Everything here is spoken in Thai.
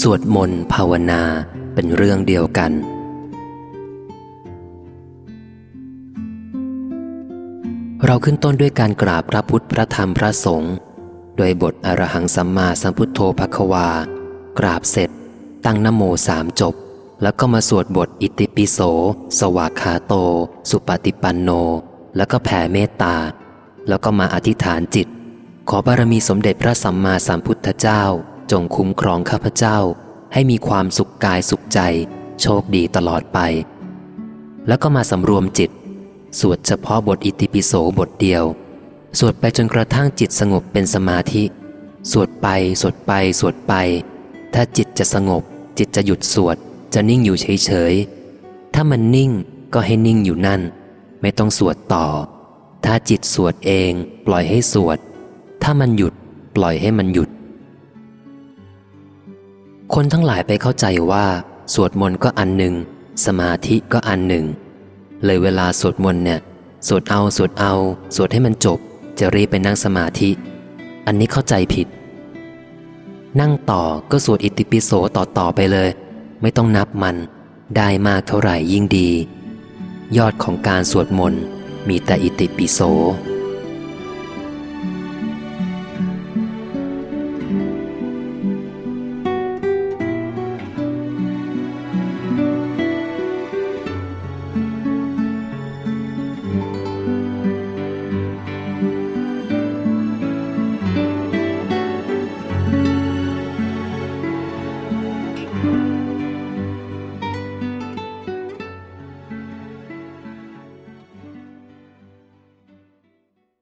สวดมนต์ภาวนาเป็นเรื่องเดียวกัน เราขึ้นต้นด้วยการกราบพระพุทธพระธรรมพระสงฆ์โดยบทอรหังสัมมาสัมพุทโธภควา กราบเสร็จ ตั้งนโมสามจบ แล้วก็มาสวดบทอิติปิโส สวากขาโต สุปฏิปันโน แล้วก็แผ่เมตตา แล้วก็มาอธิษฐานจิต ขอบารมีสมเด็จพระสัมมาสัมพุทธเจ้า จงคุ้มครองข้าพเจ้า ให้มีความสุขกายสุขใจ โชคดีตลอดไป แล้วก็มาสำรวมจิต สวดเฉพาะบทอิติปิโสบทเดียว สวดไปจนกระทั่งจิตสงบเป็นสมาธิ สวดไป สวดไป สวดไป ถ้าจิตจะสงบ จิตจะหยุดสวด จะนิ่งอยู่เฉยๆ ถ้ามันนิ่งก็ให้นิ่งอยู่นั่น ไม่ต้องสวดต่อ ถ้าจิตสวดเอง ปล่อยให้สวด ถ้ามันหยุด ปล่อยให้มันหยุด คนทั้งหลายไปเข้าใจว่า สวดมนต์ก็อันหนึ่ง สมาธิก็อันหนึ่ง เลยเวลาสวดมนต์เนี่ยสวดเอาสวดเอา สวดให้มันจบ จะรีบไปนั่งสมาธิ อันนี้เข้าใจผิด นั่งต่อก็สวดอิติปิโสต่อต่อไปเลย ไม่ต้องนับมัน ได้มากเท่าไหร่ยิ่งดี ยอดของการสวดมนต์มีแต่อิติปิโส